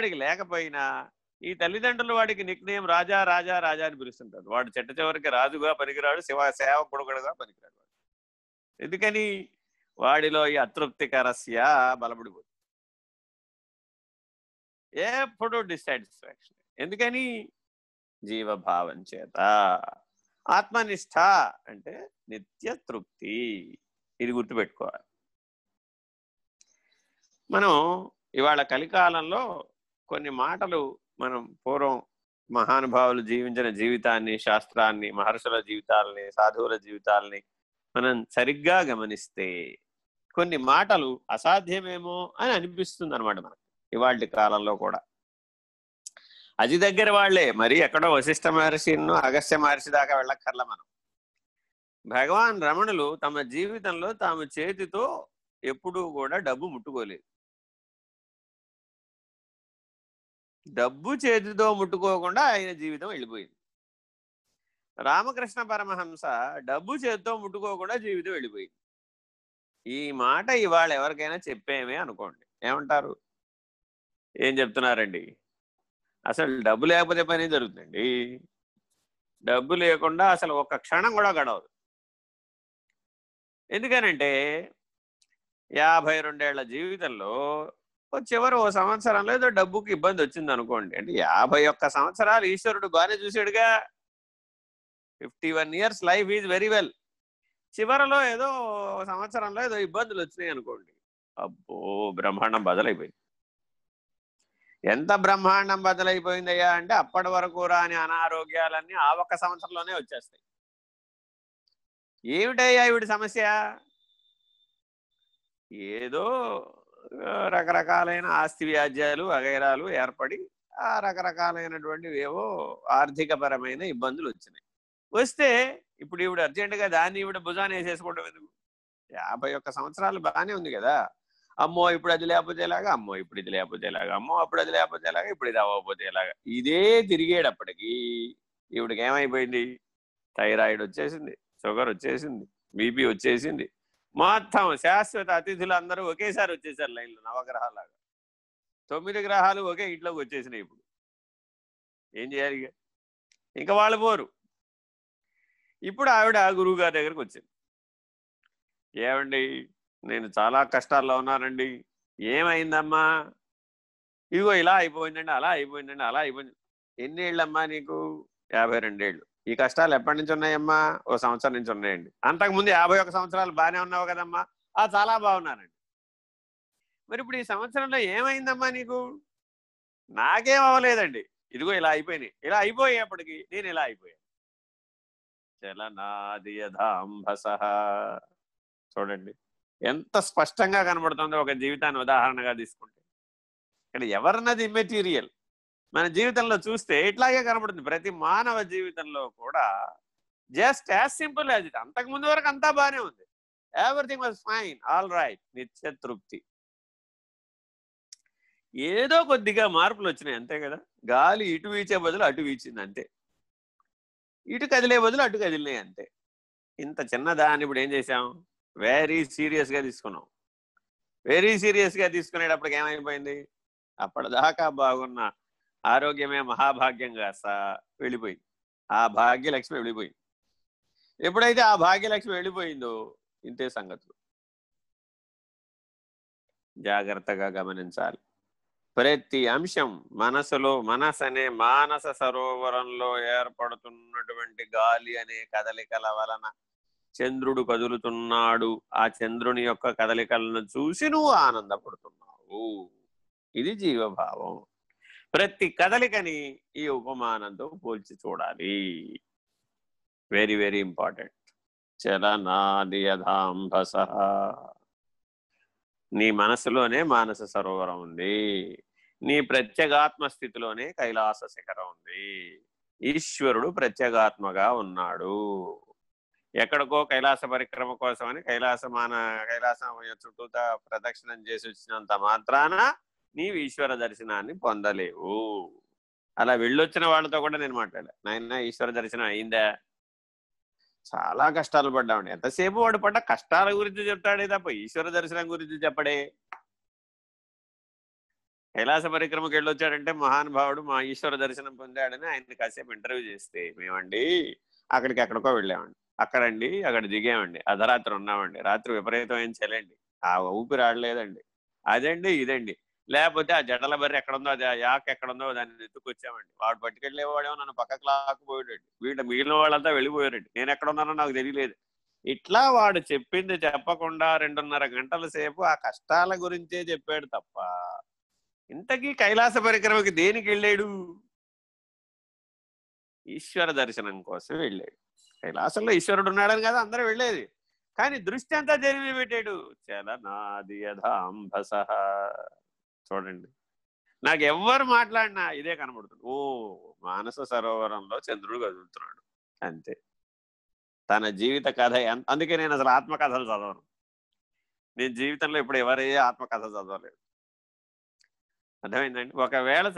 వాడికి లేకపోయినా ఈ తల్లిదండ్రులు వాడికి నిక్నేయం రాజా రాజా రాజా అని పిలుస్తుంటారు. వాడు చెట్ట చివరికి రాజుగా పనికిరాడు శివ సేవకుడుగా పనికిరాడు వాడు. ఎందుకని? వాడిలో ఈ అతృప్తికరస్య బలపడిపోతుంది ఎప్పుడు డిస్సాటిస్ఫాక్షన్ ఎందుకని? జీవభావం చేత. ఆత్మనిష్ట అంటే నిత్య తృప్తి. ఇది గుర్తుపెట్టుకోవాలి. మనం ఇవాళ కలికాలంలో కొన్ని మాటలు మనం పూర్వం మహానుభావులు జీవించిన జీవితాన్ని శాస్త్రాన్ని మహర్షుల జీవితాలని సాధువుల జీవితాలని మనం సరిగ్గా గమనిస్తే కొన్ని మాటలు అసాధ్యమేమో అని అనిపిస్తుంది అనమాట మనకు ఇవాళ కాలంలో కూడా. అది దగ్గర వాళ్ళే మరి ఎక్కడో వశిష్ఠ మహర్షిను అగస్త్య మహర్షి దాకా వెళ్ళక్కర్ల మనం. భగవాన్ రమణులు తమ జీవితంలో తాము చేతితో ఎప్పుడూ కూడా డబ్బు ముట్టుకోలేదు. డబ్బు చేతితో ముట్టుకోకుండా ఆయన జీవితం వెళ్ళిపోయింది. రామకృష్ణ పరమహంస డబ్బు చేతితో ముట్టుకోకుండా జీవితం వెళ్ళిపోయింది. ఈ మాట ఇవాళ ఎవరికైనా చెప్పేమే అనుకోండి. ఏమంటారు? ఏం చెప్తున్నారండి? అసలు డబ్బు లేకపోతే పని జరుగుతుందండి? డబ్బు లేకుండా అసలు ఒక్క క్షణం కూడా గడవదు. ఎందుకనంటే యాభై రెండేళ్ళ జీవితంలో చివరి ఓ సంవత్సరంలో ఏదో డబ్బుకి ఇబ్బంది వచ్చింది అనుకోండి అంటే యాభై ఒక్క సంవత్సరాలు ఈశ్వరుడు బాగానే చూసాడుగా fifty one years life is very well. చివరిలో ఏదో సంవత్సరంలో ఏదో ఇబ్బందులు వచ్చినాయి అనుకోండి. అబ్బో బ్రహ్మాండం బదలైపోయింది. ఎంత బ్రహ్మాండం బదలైపోయిందయ్యా అంటే అప్పటి వరకు రాని అనారోగ్యాలన్నీ ఆ ఒక్క సంవత్సరంలోనే వచ్చేస్తాయి. ఏమిటయ్యా ఇవిడి సమస్య? ఏదో రకరకాలైన ఆస్తి వ్యాజ్యాలు వగైరాలు ఏర్పడి ఆ రకరకాలైనటువంటి ఏవో ఆర్థికపరమైన ఇబ్బందులు వచ్చినాయి వస్తే ఇప్పుడు ఈవిడ అర్జెంటుగా దాన్ని ఈవిడ భుజాన్ని వేసేసుకోవడం ఎందుకు? యాభై ఒక్క సంవత్సరాలు బాగానే ఉంది కదా. అమ్మో ఇప్పుడు అది లేకపోతే ఎలాగా? అమ్మో ఇప్పుడు ఇది లేకపోతేలాగా అమ్మో అప్పుడు అది లేకపోతే ఎలాగా? ఇప్పుడు ఇది అవ్వకపోతే ఇలాగా ఇదే తిరిగేటప్పటికి ఈవిడకి ఏమైపోయింది థైరాయిడ్ వచ్చేసింది షుగర్ వచ్చేసింది బీపీ వచ్చేసింది మొత్తం శాశ్వత అతిథులు అందరూ ఒకేసారి వచ్చేసారు లైన్లో నవగ్రహాలాగా. తొమ్మిది గ్రహాలు ఒకే ఇంట్లోకి వచ్చేసినాయి ఇప్పుడు. ఏం చేయాలి ఇంకా? వాళ్ళు పోరు. ఇప్పుడు ఆవిడ గురువు గారి దగ్గరికి వచ్చింది. ఏమండి నేను చాలా కష్టాల్లో ఉన్నానండి. ఏమైందమ్మా? ఇదిగో ఇలా అయిపోయిందండి అలా అయిపోయిందండి అలా అయిపోయింది. ఎన్నేళ్ళమ్మా నీకు? యాభై రెండేళ్ళు. ఈ కష్టాలు ఎప్పటి నుంచి ఉన్నాయమ్మా? ఓ సంవత్సరం నుంచి ఉన్నాయండి. అంతకుముందు యాభై ఒక సంవత్సరాలు బాగానే ఉన్నావు కదమ్మా. ఆ చాలా బాగున్నానండి మరి ఇప్పుడు ఈ సంవత్సరంలో ఏమైందమ్మా నీకు? నాకేం అవ్వలేదండి. ఇదిగో ఇలా అయిపోయినాయి. ఇలా అయిపోయేప్పటికి నేను ఇలా అయిపోయాను. చలనాది యథాంభస చూడండి. ఎంత స్పష్టంగా కనబడుతుందో ఒక జీవితాన్ని ఉదాహరణగా తీసుకుంటే. ఇక్కడ ఎవరన్నది ఇమ్మెటీరియల్ మన జీవితంలో చూస్తే ఇట్లాగే కనబడుతుంది. ప్రతి మానవ జీవితంలో కూడా just as simple as it. అంతకు ముందు వరకు అంతా బాగానే ఉంది. Everything was fine all right నిత్య తృప్తి. ఏదో కొద్దిగా మార్పులు వచ్చినాయి. అంతే కదా? గాలి ఇటు వీచే బదులు అటు వీచింది అంతే. ఇటు కదిలే బదులు అటు కదిలినాయి అంతే. ఇంత చిన్నదాన్ని ఇప్పుడు ఏం చేసాం వెరీ సీరియస్గా తీసుకున్నాం. వెరీ సీరియస్గా తీసుకునేటప్పటికి ఏమైపోయింది? అప్పటిదాకా బాగున్న. ఆరోగ్యమే మహాభాగ్యంగా సా వెళ్ళిపోయింది. ఆ భాగ్యలక్ష్మి వెళ్ళిపోయింది. ఎప్పుడైతే ఆ భాగ్యలక్ష్మి వెళ్ళిపోయిందో ఇంతే సంగతులు. జాగ్రత్తగా గమనించాలి. ప్రతి అంశం మనసులో మనసు అనే మానస సరోవరంలో ఏర్పడుతున్నటువంటి గాలి అనే కదలికల వలన చంద్రుడు కదులుతున్నాడు. ఆ చంద్రుని యొక్క కదలికలను చూసి నువ్వు ఆనందపడుతున్నావు. ఇది జీవభావం. ప్రతి కదలికని ఈ ఉపమానంతో పోల్చి చూడాలి. వెరీ వెరీ ఇంపార్టెంట్ చలనాది యథాంభస నీ మనసులోనే మానస సరోవరం ఉంది. నీ ప్రత్యేగాత్మ స్థితిలోనే కైలాస శిఖరం ఉంది. ఈశ్వరుడు ప్రత్యేగాత్మగా ఉన్నాడు. ఎక్కడికో కైలాస పరిక్రమ కోసమని కైలాసమాన కైలాసం చుట్టూతా ప్రదక్షిణం చేసి వచ్చినంత మాత్రాన నీవు ఈశ్వర దర్శనాన్ని పొందలేవు. అలా వెళ్ళొచ్చిన వాళ్ళతో కూడా నేను మాట్లాడలే. నాయన ఈశ్వర దర్శనం అయిందా? చాలా కష్టాలు పడ్డామండి. ఎంతసేపు వాడు పడ్డ? కష్టాల గురించి చెప్తాడే తప్ప ఈశ్వర దర్శనం గురించి చెప్పడే. కైలాస పరిక్రమకి వెళ్ళొచ్చాడంటే మహానుభావుడు మా ఈశ్వర దర్శనం పొందాడని ఆయన కాసేపు ఇంటర్వ్యూ చేస్తే మేమండి అక్కడికి ఎక్కడికో వెళ్ళామండి. అక్కడండి అక్కడ దిగామండి. అర్ధరాత్రి ఉన్నామండి. రాత్రి విపరీతమైన చెలండి ఆ ఊపిరి ఆడలేదండి. అదండి ఇదండి. లేకపోతే ఆ జడల బర్రె ఎక్కడుందో అది ఆ యాక్ ఎక్కడుందో దాన్ని ఎత్తుకొచ్చామండి వాడు పట్టుకెళ్ళేవాడేమో నన్ను పక్కకు లాక్కుపోయాడండి వీళ్ళు మిగిలిన వాళ్ళంతా వెళ్ళిపోయారండి. నేను ఎక్కడున్నానో నాకు తెలియలేదు. ఇట్లా వాడు చెప్పింది చెప్పకుండా రెండున్నర గంటల సేపు ఆ కష్టాల గురించే చెప్పాడు తప్ప ఇంతకీ కైలాస పరిక్రమకి దేనికి వెళ్ళాడు? ఈశ్వర దర్శనం కోసం వెళ్ళాడు. కైలాసంలో ఈశ్వరుడు ఉన్నాడని కదా అందరూ వెళ్ళేది. కానీ దృష్టి అంతా జరిగి పెట్టాడు? చల నాది యథాంభస. చూడండి. నాకు ఎవ్వరు మాట్లాడినా ఇదే కనబడుతుంది. ఓ మానస సరోవరంలో చంద్రుడు కదులుతున్నాడు. అంతే. తన జీవిత కథ అందుకే నేను అసలు ఆత్మకథలు చదవను. నేను జీవితంలో ఇప్పుడు ఎవరే ఆత్మకథ చదవలేదు. అర్థమైందండి? ఒకవేళ